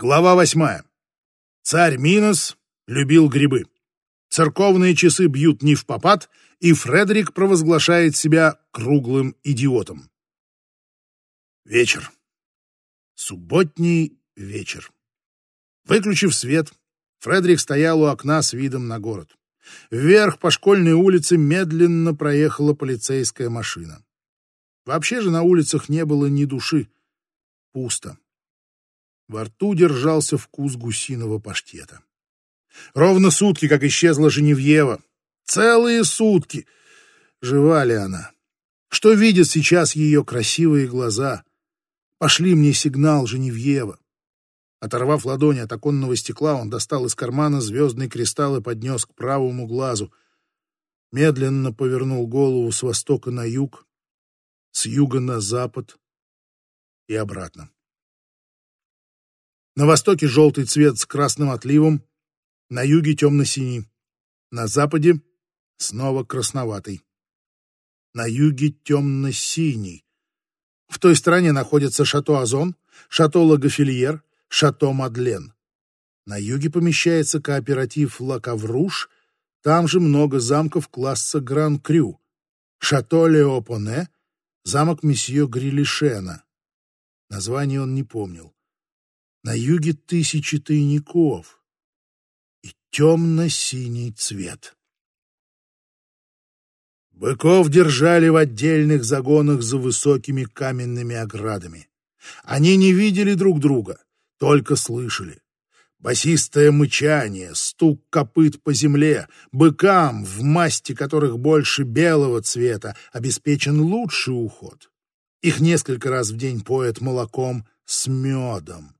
Глава восьмая. Царь Минос любил грибы. Церковные часы бьют не в попад, и Фредерик провозглашает себя круглым идиотом. Вечер. Субботний вечер. Выключив свет, Фредерик стоял у окна с видом на город. Вверх по школьной улице медленно проехала полицейская машина. Вообще же на улицах не было ни души. Пусто. Во рту держался вкус гусиного паштета. Ровно сутки, как исчезла Женевьева. Целые сутки. Жива ли она? Что видят сейчас ее красивые глаза? Пошли мне сигнал, Женевьева. Оторвав ладони от оконного стекла, он достал из кармана звездный кристалл и поднес к правому глазу. Медленно повернул голову с востока на юг, с юга на запад и обратно. На востоке желтый цвет с красным отливом, на юге темно-синий, на западе снова красноватый, на юге темно-синий. В той стороне находятся шато Азон, шато Лагофильер, шато Мадлен. На юге помещается кооператив Лакавруш, там же много замков класса Гран-Крю, шато Леопоне, замок месье Грилишена. Название он не помнил на юге тысячи тайников и темно-синий цвет. Быков держали в отдельных загонах за высокими каменными оградами. Они не видели друг друга, только слышали. Басистое мычание, стук копыт по земле, быкам, в масти которых больше белого цвета, обеспечен лучший уход. Их несколько раз в день поят молоком с медом.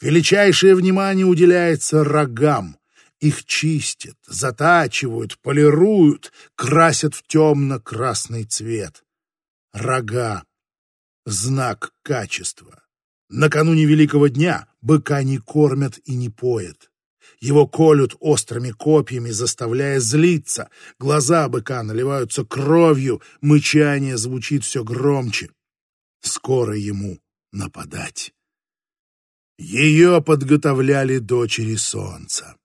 Величайшее внимание уделяется рогам. Их чистят, затачивают, полируют, красят в темно-красный цвет. Рога — знак качества. Накануне Великого дня быка не кормят и не поят. Его колют острыми копьями, заставляя злиться. Глаза быка наливаются кровью, мычание звучит все громче. Скоро ему нападать. Ее подготовляли дочери солнца.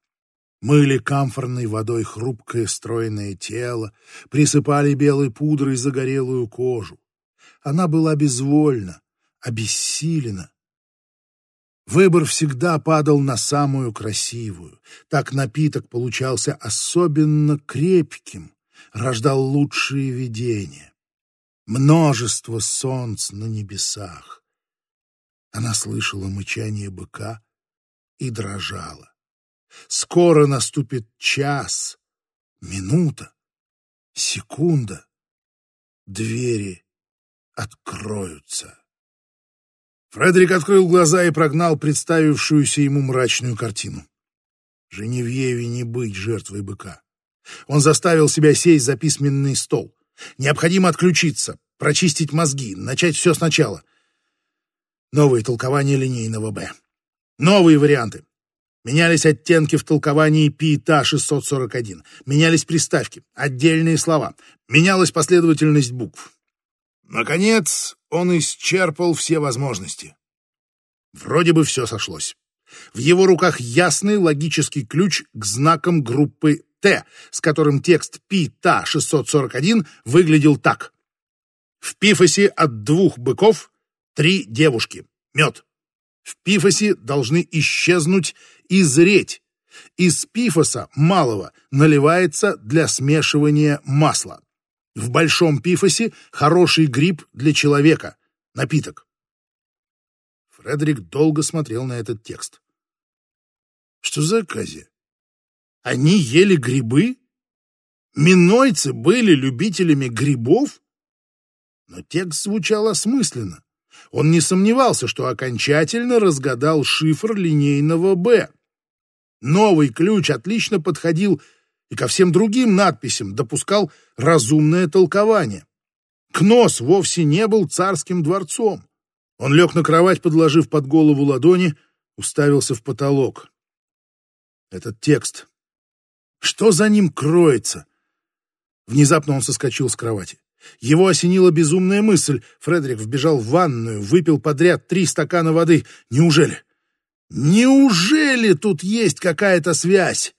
Мыли камфорной водой хрупкое стройное тело, присыпали белой пудрой загорелую кожу. Она была безвольна, обессилена. Выбор всегда падал на самую красивую. Так напиток получался особенно крепким, рождал лучшие видения. Множество солнц на небесах. Она слышала мычание быка и дрожала. Скоро наступит час, минута, секунда. Двери откроются. Фредерик открыл глаза и прогнал представившуюся ему мрачную картину. Женевьеве не быть жертвой быка. Он заставил себя сесть за письменный стол. Необходимо отключиться, прочистить мозги, начать все сначала. Новые толкования линейного «Б». Новые варианты. Менялись оттенки в толковании ПИТА 641. Менялись приставки, отдельные слова. Менялась последовательность букв. Наконец, он исчерпал все возможности. Вроде бы все сошлось. В его руках ясный логический ключ к знакам группы Т, с которым текст ПИТА 641 выглядел так. В пифосе от двух быков Три девушки. Мед. В пифосе должны исчезнуть и зреть. Из пифоса малого наливается для смешивания масла. В большом пифосе хороший гриб для человека. Напиток. Фредерик долго смотрел на этот текст. Что за оказия? Они ели грибы? Минойцы были любителями грибов? Но текст звучал осмысленно. Он не сомневался, что окончательно разгадал шифр линейного «Б». Новый ключ отлично подходил и ко всем другим надписям допускал разумное толкование. Кнос вовсе не был царским дворцом. Он лег на кровать, подложив под голову ладони, уставился в потолок. Этот текст. Что за ним кроется? Внезапно он соскочил с кровати. Его осенила безумная мысль. Фредерик вбежал в ванную, выпил подряд три стакана воды. Неужели? Неужели тут есть какая-то связь?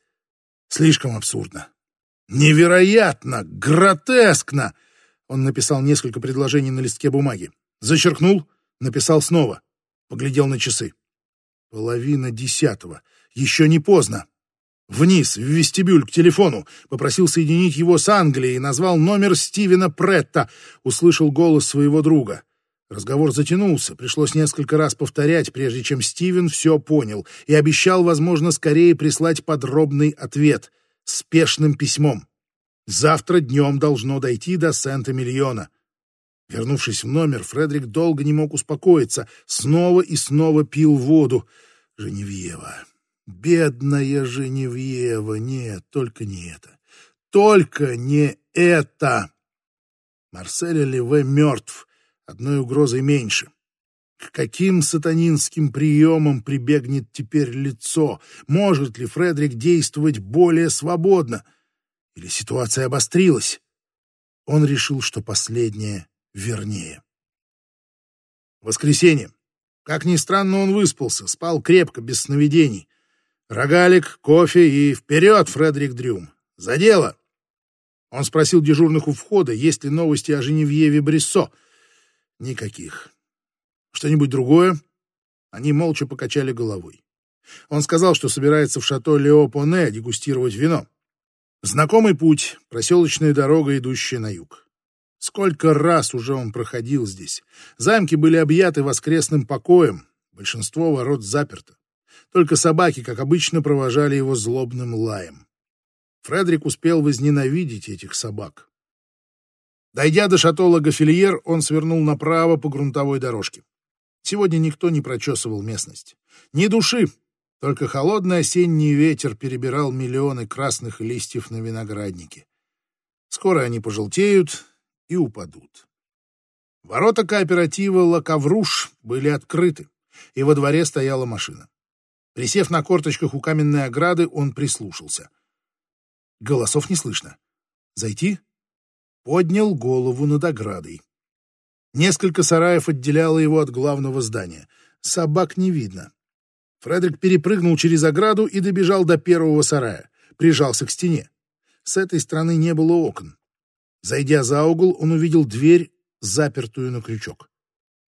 Слишком абсурдно. Невероятно, гротескно. Он написал несколько предложений на листке бумаги. Зачеркнул, написал снова. Поглядел на часы. Половина десятого. Еще не поздно. Вниз, в вестибюль, к телефону. Попросил соединить его с Англией, назвал номер Стивена Претта. Услышал голос своего друга. Разговор затянулся, пришлось несколько раз повторять, прежде чем Стивен все понял, и обещал, возможно, скорее прислать подробный ответ спешным письмом. Завтра днем должно дойти до Сент-Эмильона. Вернувшись в номер, Фредерик долго не мог успокоиться, снова и снова пил воду. Женевьева. Бедная Женевьева. Нет, только не это. Только не это. Марсель Леве мертв одной угрозой меньше. К каким сатанинским приемам прибегнет теперь лицо? Может ли Фредерик действовать более свободно? Или ситуация обострилась? Он решил, что последнее вернее. Воскресенье. Как ни странно, он выспался, спал крепко, без сновидений. Рогалик, кофе и вперед, Фредерик Дрюм. За дело! Он спросил дежурных у входа, есть ли новости о Женевьеве Брессо — Никаких. Что-нибудь другое? Они молча покачали головой. Он сказал, что собирается в шато Леопоне дегустировать вино. Знакомый путь, проселочная дорога, идущая на юг. Сколько раз уже он проходил здесь. Замки были объяты воскресным покоем, большинство ворот заперто. Только собаки, как обычно, провожали его злобным лаем. Фредерик успел возненавидеть этих собак. Дойдя до шато Лагофильер, он свернул направо по грунтовой дорожке. Сегодня никто не прочесывал местность. Ни души, только холодный осенний ветер перебирал миллионы красных листьев на винограднике. Скоро они пожелтеют и упадут. Ворота кооператива «Лакавруш» были открыты, и во дворе стояла машина. Присев на корточках у каменной ограды, он прислушался. Голосов не слышно. Зайти? поднял голову над оградой. Несколько сараев отделяло его от главного здания. Собак не видно. Фредерик перепрыгнул через ограду и добежал до первого сарая. Прижался к стене. С этой стороны не было окон. Зайдя за угол, он увидел дверь, запертую на крючок.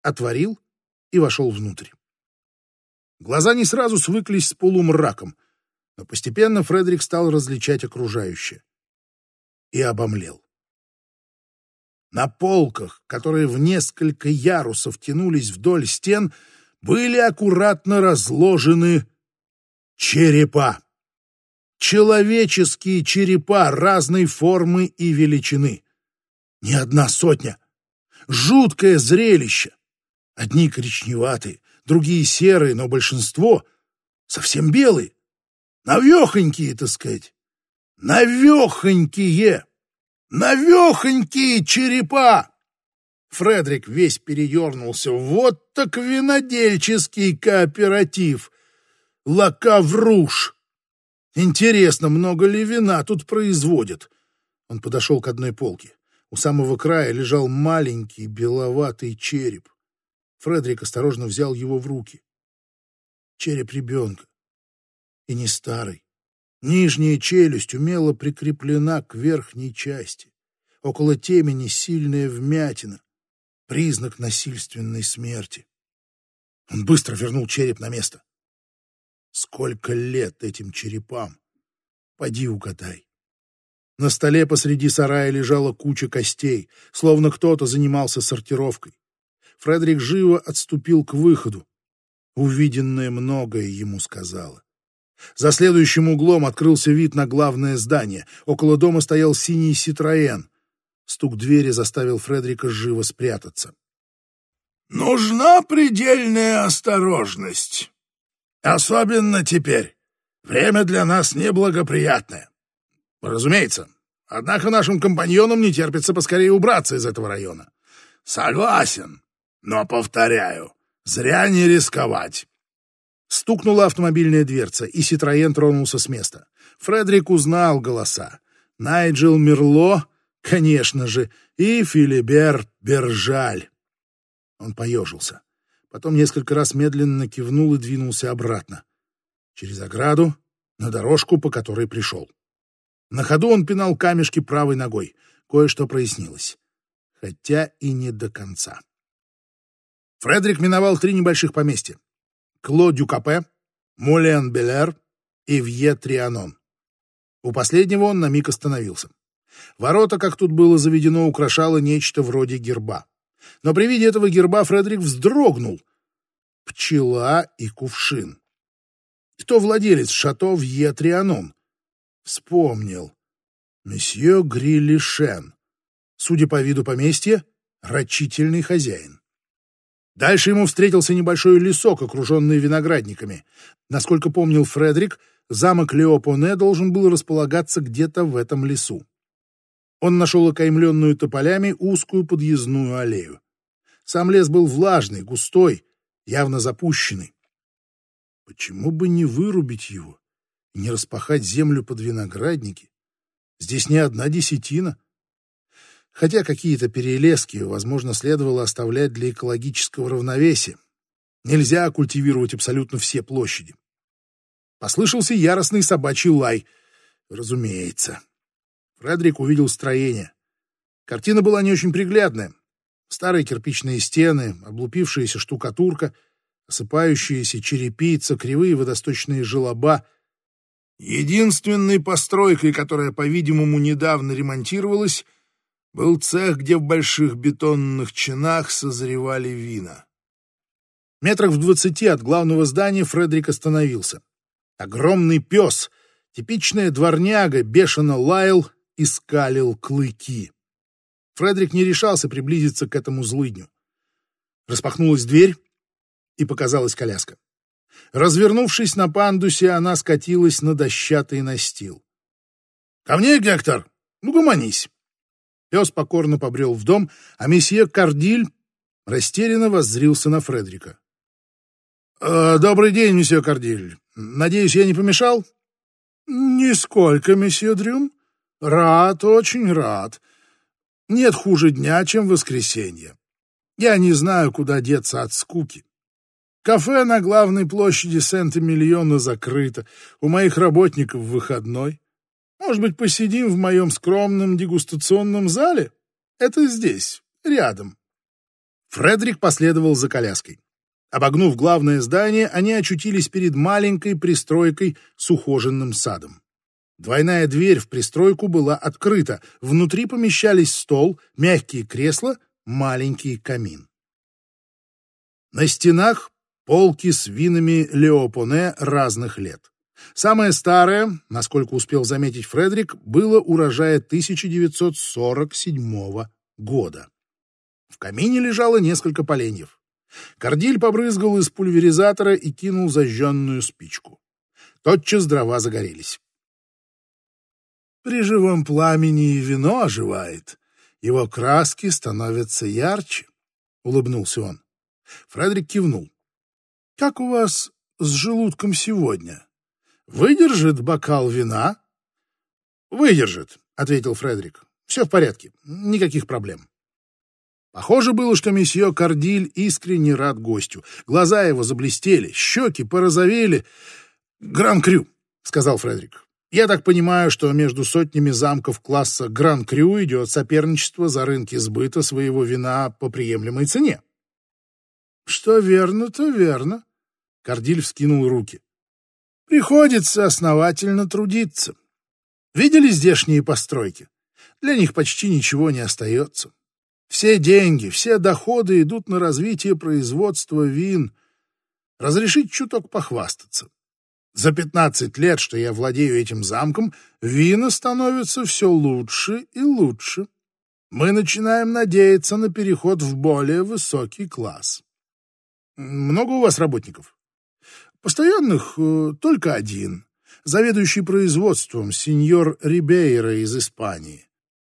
Отворил и вошел внутрь. Глаза не сразу свыклись с полумраком, но постепенно Фредерик стал различать окружающее. И обомлел. На полках, которые в несколько ярусов тянулись вдоль стен, были аккуратно разложены черепа. Человеческие черепа разной формы и величины. Не одна сотня. Жуткое зрелище. Одни коричневатые, другие серые, но большинство совсем белые. Навехонькие, так сказать. Навехонькие навехонькие черепа!» Фредерик весь передернулся. «Вот так винодельческий кооператив! Лакавруш! Интересно, много ли вина тут производят?» Он подошел к одной полке. У самого края лежал маленький беловатый череп. Фредерик осторожно взял его в руки. Череп ребенка. И не старый. Нижняя челюсть умело прикреплена к верхней части. Около темени сильная вмятина, признак насильственной смерти. Он быстро вернул череп на место. Сколько лет этим черепам? Поди угадай. На столе посреди сарая лежала куча костей, словно кто-то занимался сортировкой. Фредерик живо отступил к выходу. Увиденное многое ему сказала. За следующим углом открылся вид на главное здание. Около дома стоял синий «Ситроен». Стук двери заставил Фредерика живо спрятаться. «Нужна предельная осторожность. Особенно теперь. Время для нас неблагоприятное. Разумеется. Однако нашим компаньонам не терпится поскорее убраться из этого района. Согласен. Но, повторяю, зря не рисковать. Стукнула автомобильная дверца, и Ситроен тронулся с места. Фредерик узнал голоса. Найджел Мерло, конечно же, и Филибер Бержаль. Он поежился. Потом несколько раз медленно кивнул и двинулся обратно. Через ограду, на дорожку, по которой пришел. На ходу он пинал камешки правой ногой. Кое-что прояснилось. Хотя и не до конца. Фредерик миновал три небольших поместья. Кло-Дюкапе, Молен-Белер и Вье-Трианон. У последнего он на миг остановился. Ворота, как тут было заведено, украшало нечто вроде герба. Но при виде этого герба Фредерик вздрогнул. Пчела и кувшин. Кто владелец шато Вье Трианон? Вспомнил. Месье Грилишен. Судя по виду поместья, рачительный хозяин. Дальше ему встретился небольшой лесок, окруженный виноградниками. Насколько помнил Фредерик, замок Леопоне должен был располагаться где-то в этом лесу. Он нашел окаймленную тополями узкую подъездную аллею. Сам лес был влажный, густой, явно запущенный. Почему бы не вырубить его и не распахать землю под виноградники? Здесь не одна десятина. Хотя какие-то перелески, возможно, следовало оставлять для экологического равновесия. Нельзя культивировать абсолютно все площади. Послышался яростный собачий лай. Разумеется. Фредерик увидел строение. Картина была не очень приглядная. Старые кирпичные стены, облупившаяся штукатурка, осыпающиеся черепица, кривые водосточные желоба. Единственной постройкой, которая, по-видимому, недавно ремонтировалась, был цех, где в больших бетонных чинах созревали вина. Метрах в двадцати от главного здания Фредерик остановился. Огромный пес, типичная дворняга, бешено лаял и скалил клыки. Фредерик не решался приблизиться к этому злыдню. Распахнулась дверь, и показалась коляска. Развернувшись на пандусе, она скатилась на дощатый настил. — Ко мне, Гектор! Ну, гуманись! Пес покорно побрел в дом, а месье Кардиль растерянно воззрился на Фредрика. «Э, «Добрый день, месье Кардиль. Надеюсь, я не помешал?» «Нисколько, месье Дрюм. Рад, очень рад. Нет хуже дня, чем воскресенье. Я не знаю, куда деться от скуки. Кафе на главной площади Сент-Эмильона закрыто. У моих работников выходной. Может быть, посидим в моем скромном дегустационном зале? Это здесь, рядом. Фредерик последовал за коляской. Обогнув главное здание, они очутились перед маленькой пристройкой с ухоженным садом. Двойная дверь в пристройку была открыта. Внутри помещались стол, мягкие кресла, маленький камин. На стенах полки с винами Леопоне разных лет. Самое старое, насколько успел заметить Фредерик, было урожая 1947 года. В камине лежало несколько поленьев. Кордиль побрызгал из пульверизатора и кинул зажженную спичку. Тотчас дрова загорелись. При живом пламени и вино оживает. Его краски становятся ярче, — улыбнулся он. Фредерик кивнул. — Как у вас с желудком сегодня? Выдержит бокал вина? Выдержит, ответил Фредерик. Все в порядке, никаких проблем. Похоже было, что месье Кардиль искренне рад гостю. Глаза его заблестели, щеки порозовели. «Гран-крю», — сказал Фредерик. «Я так понимаю, что между сотнями замков класса Гран-крю идет соперничество за рынки сбыта своего вина по приемлемой цене». «Что верно, то верно», — Кардиль вскинул руки. Приходится основательно трудиться. Видели здешние постройки? Для них почти ничего не остается. Все деньги, все доходы идут на развитие производства вин. Разрешить чуток похвастаться. За пятнадцать лет, что я владею этим замком, вина становятся все лучше и лучше. Мы начинаем надеяться на переход в более высокий класс. Много у вас работников? Постоянных э, только один, заведующий производством, сеньор Рибейра из Испании.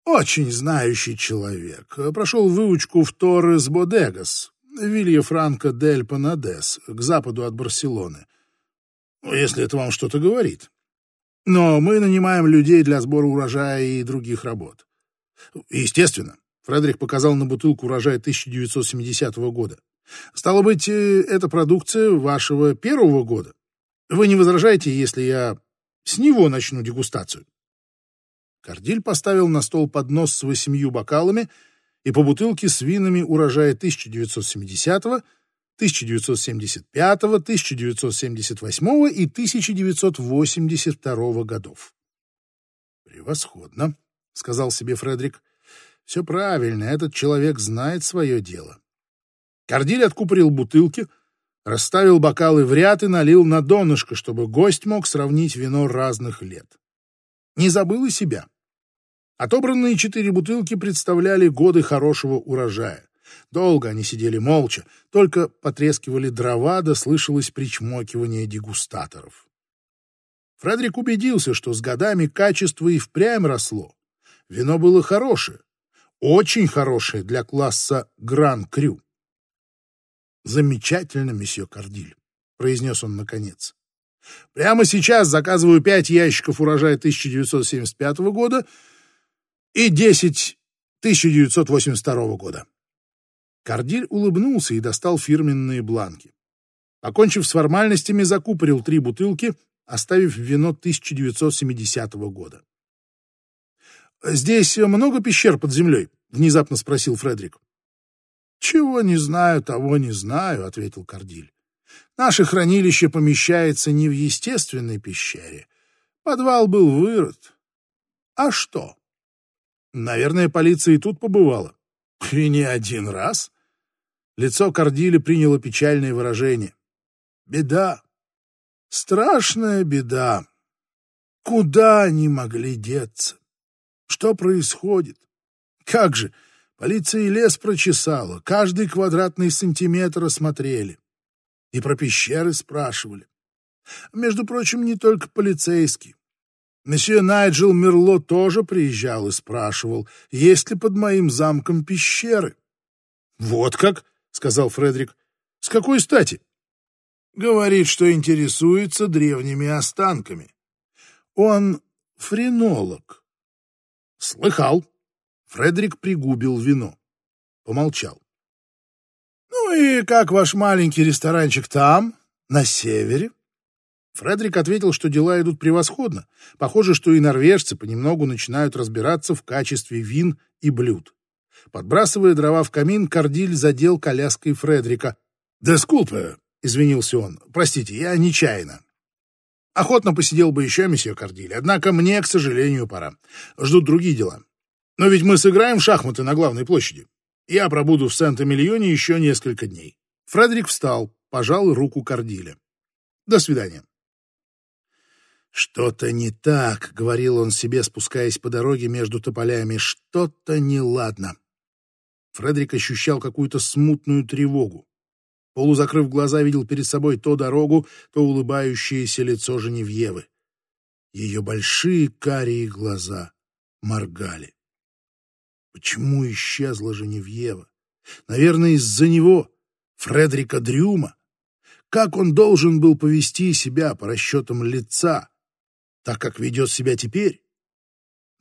Очень знающий человек. Прошел выучку в Торрес Бодегас, Вилья Франко дель Панадес, к западу от Барселоны. Ну, если это вам что-то говорит. Но мы нанимаем людей для сбора урожая и других работ. Естественно, Фредерик показал на бутылку урожая 1970 года. Стало быть, э, это продукция вашего первого года. Вы не возражаете, если я с него начну дегустацию?» Кардиль поставил на стол поднос с восемью бокалами и по бутылке с винами урожая 1970 1975, 1978 и 1982 годов. «Превосходно», — сказал себе Фредерик. «Все правильно, этот человек знает свое дело». Кардиль откупорил бутылки, расставил бокалы в ряд и налил на донышко, чтобы гость мог сравнить вино разных лет. Не забыл и себя. Отобранные четыре бутылки представляли годы хорошего урожая. Долго они сидели молча, только потрескивали дрова, да слышалось причмокивание дегустаторов. Фредерик убедился, что с годами качество и впрямь росло. Вино было хорошее, очень хорошее для класса Гран-Крю. «Замечательно, месье Кардиль», — произнес он наконец. «Прямо сейчас заказываю пять ящиков урожая 1975 года и десять 1982 года». Кардиль улыбнулся и достал фирменные бланки. Покончив с формальностями, закупорил три бутылки, оставив вино 1970 года. «Здесь много пещер под землей?» — внезапно спросил Фредерик. «Чего не знаю, того не знаю», — ответил Кардиль. «Наше хранилище помещается не в естественной пещере. Подвал был вырыт. А что?» «Наверное, полиция и тут побывала». И не один раз. Лицо Кордили приняло печальное выражение. Беда. Страшная беда. Куда они могли деться? Что происходит? Как же, полиция лес прочесала, каждый квадратный сантиметр осмотрели. И про пещеры спрашивали. Между прочим, не только полицейские. Месье Найджел Мерло тоже приезжал и спрашивал, есть ли под моим замком пещеры. «Вот как?» — сказал Фредерик. «С какой стати?» «Говорит, что интересуется древними останками. Он френолог». «Слыхал». Фредерик пригубил вино. Помолчал. «Ну и как ваш маленький ресторанчик там, на севере?» Фредерик ответил, что дела идут превосходно. Похоже, что и норвежцы понемногу начинают разбираться в качестве вин и блюд. Подбрасывая дрова в камин, Кардиль задел коляской Фредерика. «Да скулпе!» — извинился он. «Простите, я нечаянно». Охотно посидел бы еще, месье Кардиль, однако мне, к сожалению, пора. Ждут другие дела. Но ведь мы сыграем в шахматы на главной площади. Я пробуду в Сент-Эмильоне еще несколько дней. Фредерик встал, пожал руку Кардиля. До свидания. «Что-то не так», — говорил он себе, спускаясь по дороге между тополями, — «что-то неладно». Фредерик ощущал какую-то смутную тревогу. Полузакрыв глаза, видел перед собой то дорогу, то улыбающееся лицо Женевьевы. Ее большие карие глаза моргали. Почему исчезла Женевьева? Наверное, из-за него, Фредерика Дрюма. Как он должен был повести себя по расчетам лица, так как ведет себя теперь.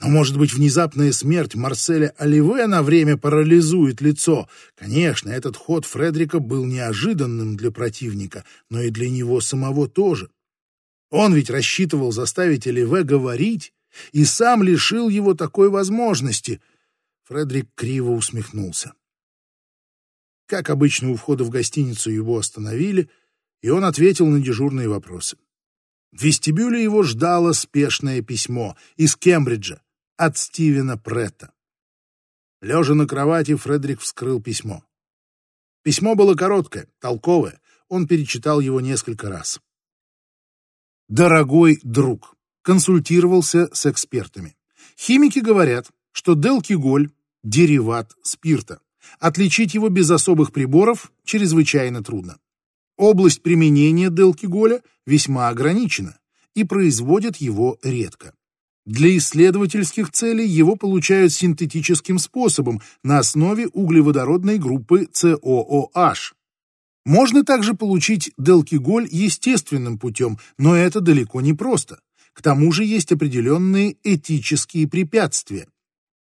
Но, может быть, внезапная смерть Марселя Оливе на время парализует лицо. Конечно, этот ход Фредрика был неожиданным для противника, но и для него самого тоже. Он ведь рассчитывал заставить Оливе говорить и сам лишил его такой возможности. Фредрик криво усмехнулся. Как обычно, у входа в гостиницу его остановили, и он ответил на дежурные вопросы. В вестибюле его ждало спешное письмо из Кембриджа от Стивена Претта. Лежа на кровати, Фредерик вскрыл письмо. Письмо было короткое, толковое. Он перечитал его несколько раз. «Дорогой друг, консультировался с экспертами. Химики говорят, что делкиголь – дериват спирта. Отличить его без особых приборов чрезвычайно трудно. Область применения делкиголя весьма ограничена и производят его редко. Для исследовательских целей его получают синтетическим способом на основе углеводородной группы COOH. Можно также получить делкиголь естественным путем, но это далеко не просто. К тому же есть определенные этические препятствия.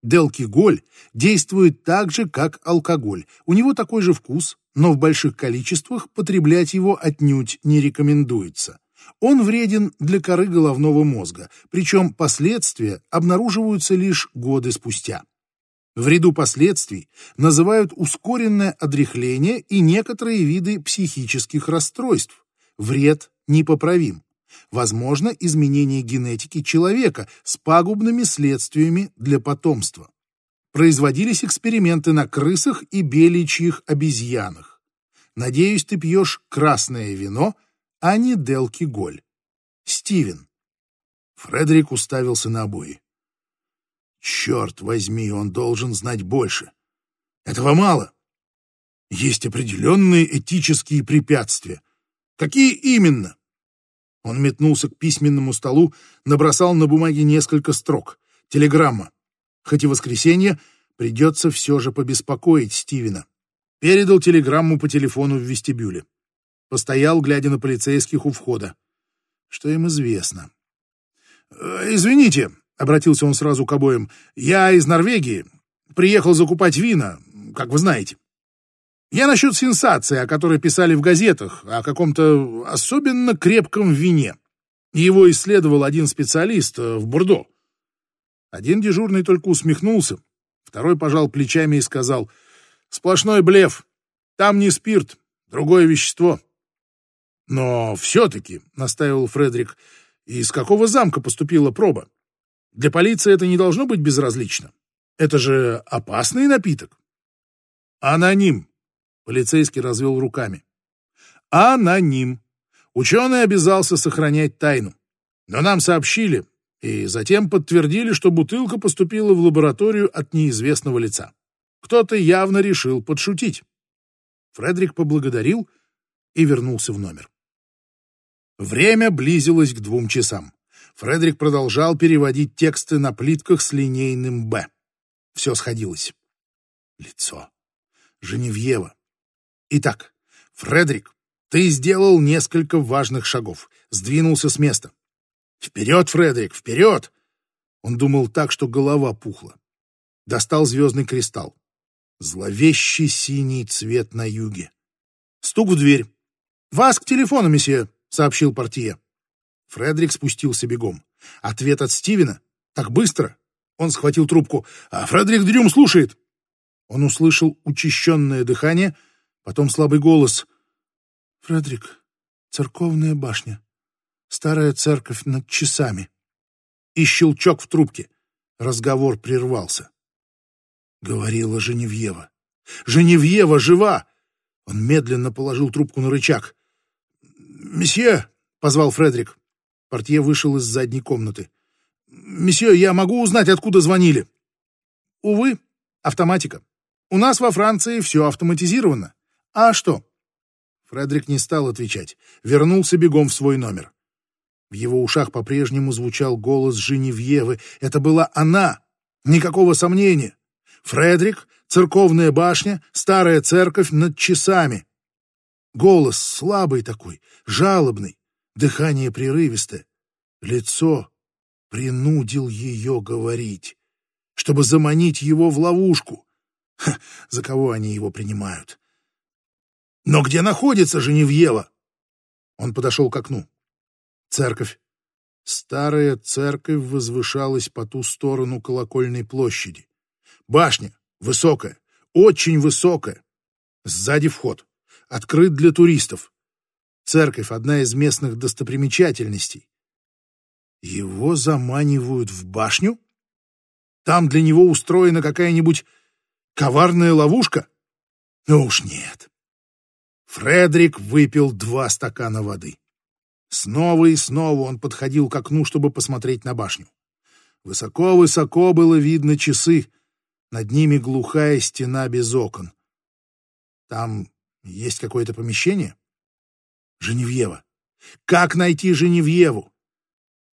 Делкиголь действует так же, как алкоголь. У него такой же вкус, но в больших количествах потреблять его отнюдь не рекомендуется. Он вреден для коры головного мозга, причем последствия обнаруживаются лишь годы спустя. В ряду последствий называют ускоренное одряхление и некоторые виды психических расстройств. Вред непоправим. Возможно изменение генетики человека с пагубными следствиями для потомства. Производились эксперименты на крысах и беличьих обезьянах. Надеюсь, ты пьешь красное вино, а не делки-голь. Стивен. Фредерик уставился на обои. Черт возьми, он должен знать больше. Этого мало. Есть определенные этические препятствия. Какие именно? Он метнулся к письменному столу, набросал на бумаге несколько строк. Телеграмма. Хоть и воскресенье, придется все же побеспокоить Стивена. Передал телеграмму по телефону в вестибюле. Постоял, глядя на полицейских у входа. Что им известно? «Э, «Извините», — обратился он сразу к обоим. «Я из Норвегии. Приехал закупать вина, как вы знаете. Я насчет сенсации, о которой писали в газетах, о каком-то особенно крепком вине. Его исследовал один специалист э, в Бурдо. Один дежурный только усмехнулся, второй пожал плечами и сказал, «Сплошной блеф. Там не спирт, другое вещество». «Но все-таки», — настаивал Фредерик, — «из какого замка поступила проба?» Для полиции это не должно быть безразлично. Это же опасный напиток. Аноним. Полицейский развел руками. Аноним. Ученый обязался сохранять тайну. Но нам сообщили и затем подтвердили, что бутылка поступила в лабораторию от неизвестного лица. Кто-то явно решил подшутить. Фредерик поблагодарил и вернулся в номер. Время близилось к двум часам. Фредерик продолжал переводить тексты на плитках с линейным «Б». Все сходилось. Лицо. Женевьева. Итак, Фредерик, ты сделал несколько важных шагов, сдвинулся с места. Вперед, Фредерик, вперед! Он думал так, что голова пухла. Достал звездный кристалл. Зловещий синий цвет на юге. Стук в дверь. «Вас к телефону, месье», — сообщил портье. Фредерик спустился бегом. Ответ от Стивена? Так быстро? Он схватил трубку. «А Фредерик Дрюм слушает!» Он услышал учащенное дыхание, потом слабый голос. «Фредерик, церковная башня. Старая церковь над часами». И щелчок в трубке. Разговор прервался. Говорила Женевьева. «Женевьева жива!» Он медленно положил трубку на рычаг. «Месье!» — позвал Фредерик. Портье вышел из задней комнаты. «Месье, я могу узнать, откуда звонили?» «Увы, автоматика. У нас во Франции все автоматизировано. А что?» Фредерик не стал отвечать. Вернулся бегом в свой номер. В его ушах по-прежнему звучал голос Женевьевы. Это была она. Никакого сомнения. Фредерик, церковная башня, старая церковь над часами. Голос слабый такой, жалобный дыхание прерывистое, лицо принудил ее говорить, чтобы заманить его в ловушку. Ха, за кого они его принимают? Но где находится Женевьева? Он подошел к окну. Церковь. Старая церковь возвышалась по ту сторону колокольной площади. Башня высокая, очень высокая. Сзади вход. Открыт для туристов. Церковь — одна из местных достопримечательностей. Его заманивают в башню? Там для него устроена какая-нибудь коварная ловушка? Ну уж нет. Фредерик выпил два стакана воды. Снова и снова он подходил к окну, чтобы посмотреть на башню. Высоко-высоко было видно часы, над ними глухая стена без окон. Там есть какое-то помещение? Женевьева. Как найти Женевьеву?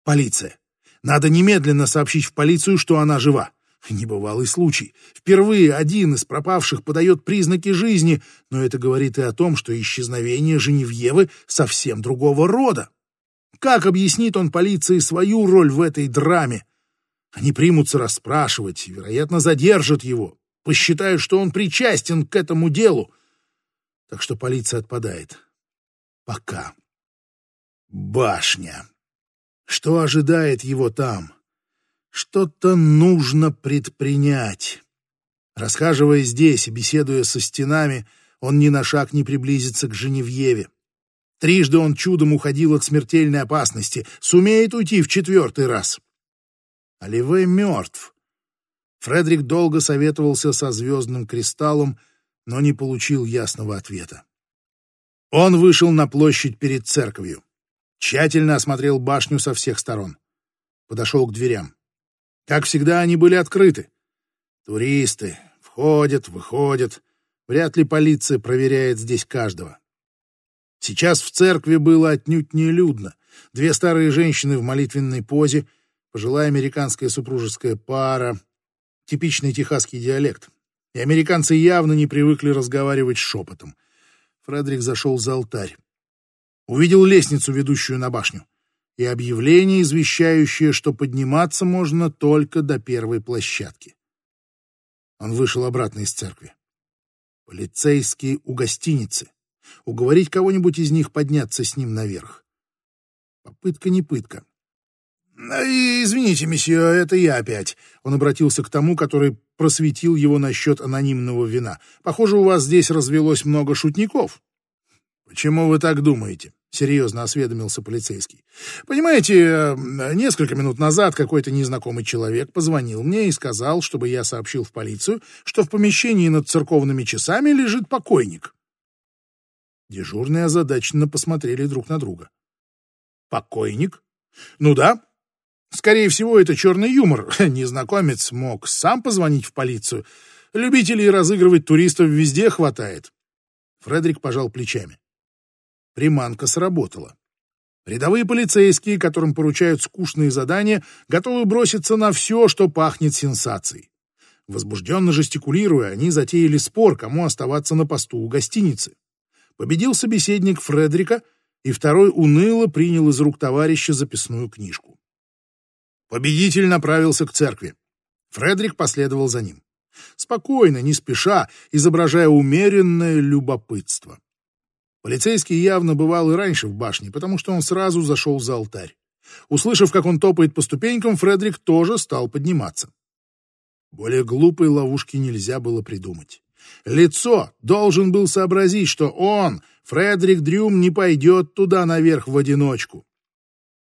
Полиция. Надо немедленно сообщить в полицию, что она жива. Небывалый случай. Впервые один из пропавших подает признаки жизни, но это говорит и о том, что исчезновение Женевьевы совсем другого рода. Как объяснит он полиции свою роль в этой драме? Они примутся расспрашивать, вероятно, задержат его, посчитают, что он причастен к этому делу. Так что полиция отпадает. Пока. Башня. Что ожидает его там? Что-то нужно предпринять. Расхаживая здесь и беседуя со стенами, он ни на шаг не приблизится к Женевьеве. Трижды он чудом уходил от смертельной опасности, сумеет уйти в четвертый раз. Оливе мертв. Фредерик долго советовался со звездным кристаллом, но не получил ясного ответа. Он вышел на площадь перед церковью. Тщательно осмотрел башню со всех сторон. Подошел к дверям. Как всегда, они были открыты. Туристы входят, выходят. Вряд ли полиция проверяет здесь каждого. Сейчас в церкви было отнюдь не людно. Две старые женщины в молитвенной позе, пожилая американская супружеская пара, типичный техасский диалект. И американцы явно не привыкли разговаривать шепотом. Фредерик зашел за алтарь. Увидел лестницу, ведущую на башню, и объявление, извещающее, что подниматься можно только до первой площадки. Он вышел обратно из церкви. Полицейские у гостиницы уговорить кого-нибудь из них подняться с ним наверх. Попытка не пытка. «Извините, месье, это я опять». Он обратился к тому, который просветил его насчет анонимного вина. «Похоже, у вас здесь развелось много шутников». «Почему вы так думаете?» — серьезно осведомился полицейский. «Понимаете, несколько минут назад какой-то незнакомый человек позвонил мне и сказал, чтобы я сообщил в полицию, что в помещении над церковными часами лежит покойник. Дежурные озадаченно посмотрели друг на друга. «Покойник? Ну да. Скорее всего, это черный юмор. Незнакомец мог сам позвонить в полицию. Любителей разыгрывать туристов везде хватает». Фредерик пожал плечами. Приманка сработала. Рядовые полицейские, которым поручают скучные задания, готовы броситься на все, что пахнет сенсацией. Возбужденно жестикулируя, они затеяли спор, кому оставаться на посту у гостиницы. Победил собеседник Фредерика, и второй уныло принял из рук товарища записную книжку. Победитель направился к церкви. Фредерик последовал за ним. Спокойно, не спеша, изображая умеренное любопытство. Полицейский явно бывал и раньше в башне, потому что он сразу зашел за алтарь. Услышав, как он топает по ступенькам, Фредерик тоже стал подниматься. Более глупой ловушки нельзя было придумать. Лицо должен был сообразить, что он, Фредерик Дрюм, не пойдет туда наверх в одиночку.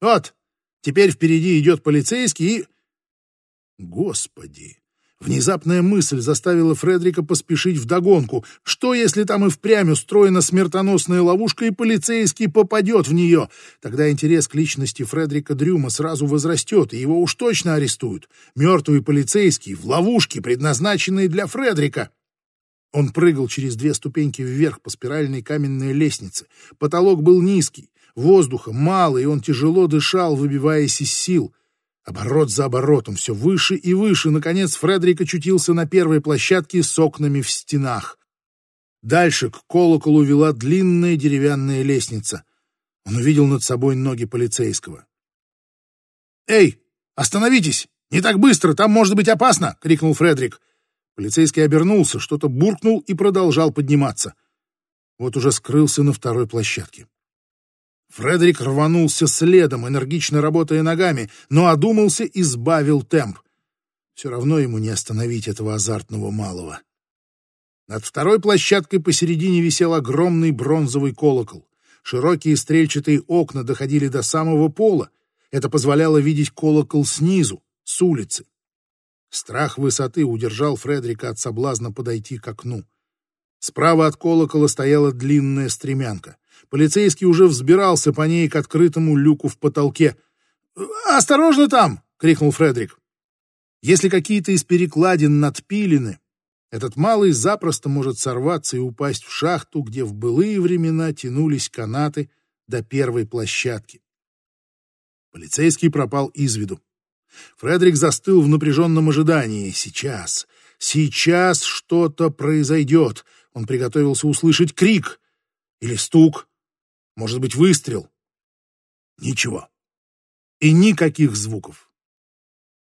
Вот, теперь впереди идет полицейский и... Господи! Внезапная мысль заставила Фредерика поспешить вдогонку. Что, если там и впрямь устроена смертоносная ловушка, и полицейский попадет в нее? Тогда интерес к личности Фредерика Дрюма сразу возрастет, и его уж точно арестуют. Мертвый полицейский в ловушке, предназначенной для Фредерика. Он прыгал через две ступеньки вверх по спиральной каменной лестнице. Потолок был низкий, воздуха мало, и он тяжело дышал, выбиваясь из сил. Оборот за оборотом, все выше и выше. Наконец Фредерик очутился на первой площадке с окнами в стенах. Дальше к колоколу вела длинная деревянная лестница. Он увидел над собой ноги полицейского. «Эй, остановитесь! Не так быстро, там может быть опасно!» — крикнул Фредерик. Полицейский обернулся, что-то буркнул и продолжал подниматься. Вот уже скрылся на второй площадке. Фредерик рванулся следом, энергично работая ногами, но одумался и сбавил темп. Все равно ему не остановить этого азартного малого. Над второй площадкой посередине висел огромный бронзовый колокол. Широкие стрельчатые окна доходили до самого пола. Это позволяло видеть колокол снизу, с улицы. Страх высоты удержал Фредрика от соблазна подойти к окну. Справа от колокола стояла длинная стремянка. Полицейский уже взбирался по ней к открытому люку в потолке. «Осторожно там!» — крикнул Фредрик. Если какие-то из перекладин надпилены, этот малый запросто может сорваться и упасть в шахту, где в былые времена тянулись канаты до первой площадки. Полицейский пропал из виду. Фредерик застыл в напряженном ожидании. Сейчас, сейчас что-то произойдет. Он приготовился услышать крик или стук, может быть, выстрел. Ничего. И никаких звуков.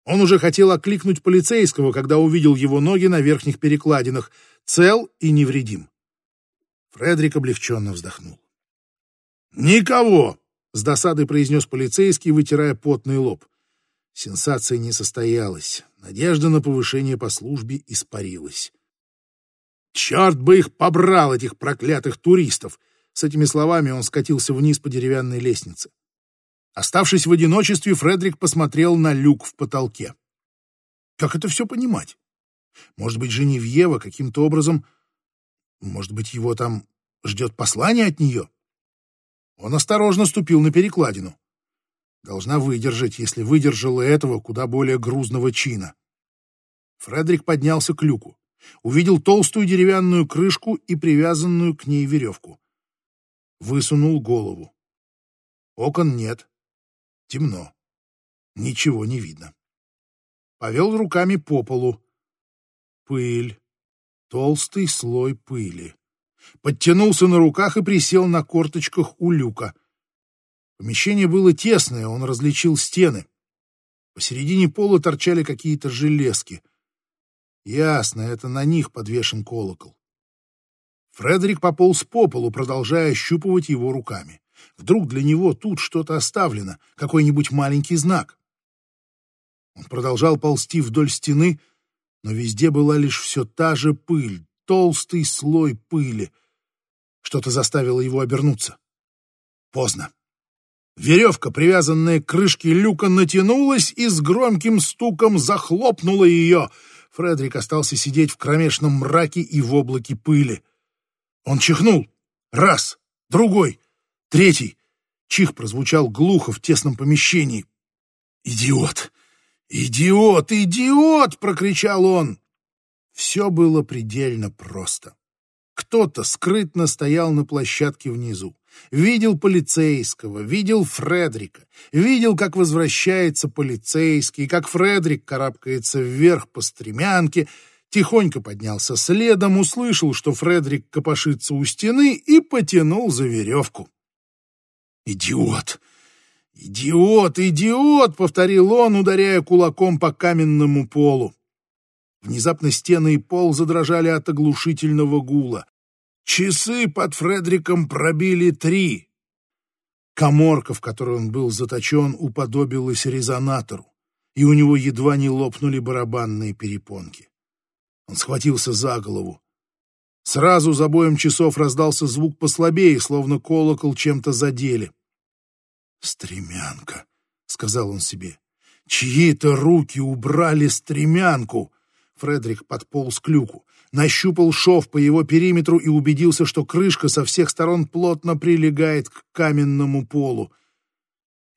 Он уже хотел окликнуть полицейского, когда увидел его ноги на верхних перекладинах, цел и невредим. Фредерик облегченно вздохнул. «Никого!» — с досадой произнес полицейский, вытирая потный лоб. Сенсация не состоялась. Надежда на повышение по службе испарилась. «Черт бы их побрал, этих проклятых туристов!» С этими словами он скатился вниз по деревянной лестнице. Оставшись в одиночестве, Фредерик посмотрел на люк в потолке. Как это все понимать? Может быть, Женевьева каким-то образом... Может быть, его там ждет послание от нее? Он осторожно ступил на перекладину. Должна выдержать, если выдержала этого куда более грузного чина. Фредерик поднялся к люку, увидел толстую деревянную крышку и привязанную к ней веревку. Высунул голову. Окон нет. Темно. Ничего не видно. Повел руками по полу. Пыль. Толстый слой пыли подтянулся на руках и присел на корточках у люка. Помещение было тесное, он различил стены. Посередине пола торчали какие-то железки. Ясно, это на них подвешен колокол. Фредерик пополз по полу, продолжая ощупывать его руками. Вдруг для него тут что-то оставлено, какой-нибудь маленький знак. Он продолжал ползти вдоль стены, но везде была лишь все та же пыль, толстый слой пыли. Что-то заставило его обернуться. Поздно. Веревка, привязанная к крышке люка, натянулась и с громким стуком захлопнула ее. Фредерик остался сидеть в кромешном мраке и в облаке пыли. Он чихнул. Раз, другой, третий. Чих прозвучал глухо в тесном помещении. «Идиот! Идиот! Идиот!» — прокричал он. Все было предельно просто. Кто-то скрытно стоял на площадке внизу. Видел полицейского, видел Фредрика, видел, как возвращается полицейский, как Фредрик карабкается вверх по стремянке, тихонько поднялся следом, услышал, что Фредрик копошится у стены и потянул за веревку. «Идиот! Идиот! Идиот!» — повторил он, ударяя кулаком по каменному полу. Внезапно стены и пол задрожали от оглушительного гула. Часы под Фредриком пробили три. Коморка, в которой он был заточен, уподобилась резонатору, и у него едва не лопнули барабанные перепонки. Он схватился за голову. Сразу за боем часов раздался звук послабее, словно колокол чем-то задели. «Стремянка», — сказал он себе. «Чьи-то руки убрали стремянку!» Фредерик подполз к люку, нащупал шов по его периметру и убедился, что крышка со всех сторон плотно прилегает к каменному полу.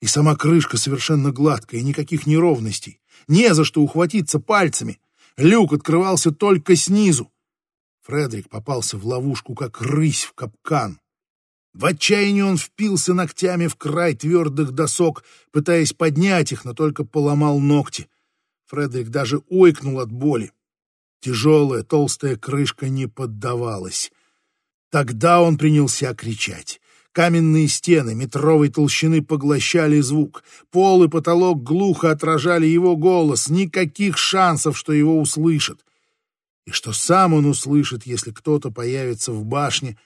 И сама крышка совершенно гладкая, никаких неровностей. Не за что ухватиться пальцами. Люк открывался только снизу. Фредерик попался в ловушку, как рысь в капкан. В отчаянии он впился ногтями в край твердых досок, пытаясь поднять их, но только поломал ногти. Фредерик даже ойкнул от боли. Тяжелая толстая крышка не поддавалась. Тогда он принялся кричать. Каменные стены метровой толщины поглощали звук. Пол и потолок глухо отражали его голос. Никаких шансов, что его услышат. И что сам он услышит, если кто-то появится в башне,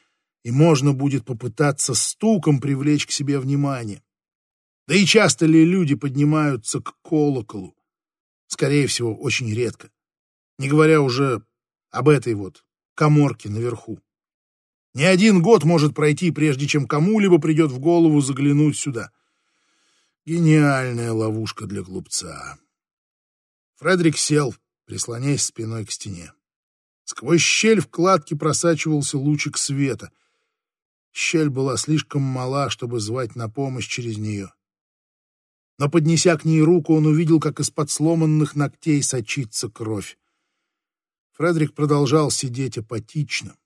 и можно будет попытаться стуком привлечь к себе внимание. Да и часто ли люди поднимаются к колоколу? Скорее всего, очень редко. Не говоря уже об этой вот коморке наверху. Не один год может пройти, прежде чем кому-либо придет в голову заглянуть сюда. Гениальная ловушка для глупца. Фредерик сел, прислоняясь спиной к стене. Сквозь щель в кладке просачивался лучик света. Щель была слишком мала, чтобы звать на помощь через нее но, поднеся к ней руку, он увидел, как из-под сломанных ногтей сочится кровь. Фредерик продолжал сидеть апатично,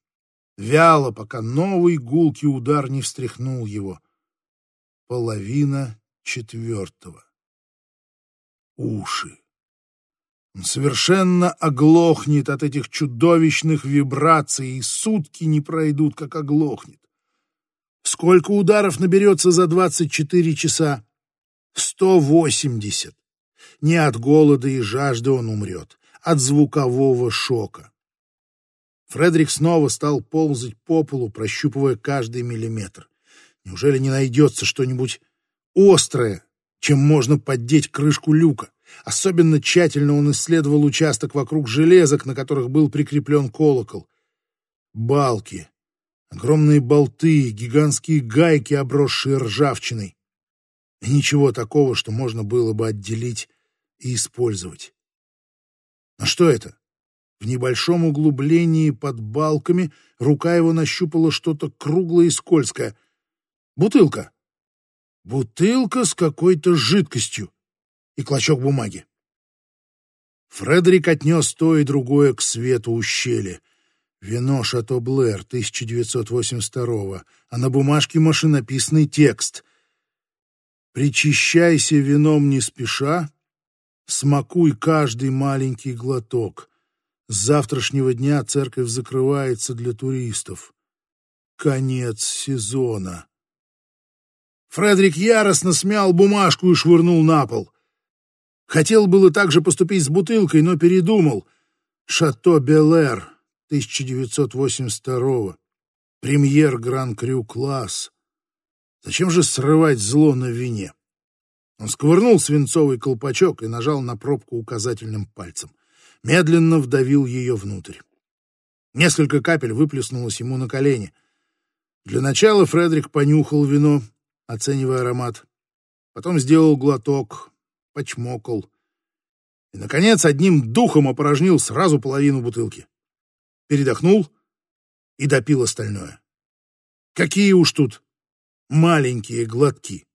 вяло, пока новый гулкий удар не встряхнул его. Половина четвертого. Уши. Он совершенно оглохнет от этих чудовищных вибраций, и сутки не пройдут, как оглохнет. Сколько ударов наберется за двадцать четыре часа? Сто восемьдесят. Не от голода и жажды он умрет, от звукового шока. Фредерик снова стал ползать по полу, прощупывая каждый миллиметр. Неужели не найдется что-нибудь острое, чем можно поддеть крышку люка? Особенно тщательно он исследовал участок вокруг железок, на которых был прикреплен колокол. Балки, огромные болты, гигантские гайки, обросшие ржавчиной. И ничего такого, что можно было бы отделить и использовать. А что это? В небольшом углублении под балками рука его нащупала что-то круглое и скользкое. Бутылка. Бутылка с какой-то жидкостью и клочок бумаги. Фредерик отнес то и другое к свету ущелья. Вино Шато Блэр 1982 а на бумажке машинописный текст. «Причащайся вином не спеша, смакуй каждый маленький глоток. С завтрашнего дня церковь закрывается для туристов. Конец сезона». Фредерик яростно смял бумажку и швырнул на пол. Хотел было также поступить с бутылкой, но передумал. «Шато Белэр» 1982 Премьер Гран-Крю класс. Зачем же срывать зло на вине? Он сковырнул свинцовый колпачок и нажал на пробку указательным пальцем. Медленно вдавил ее внутрь. Несколько капель выплеснулось ему на колени. Для начала Фредерик понюхал вино, оценивая аромат. Потом сделал глоток, почмокал. И, наконец, одним духом опорожнил сразу половину бутылки. Передохнул и допил остальное. Какие уж тут маленькие глотки.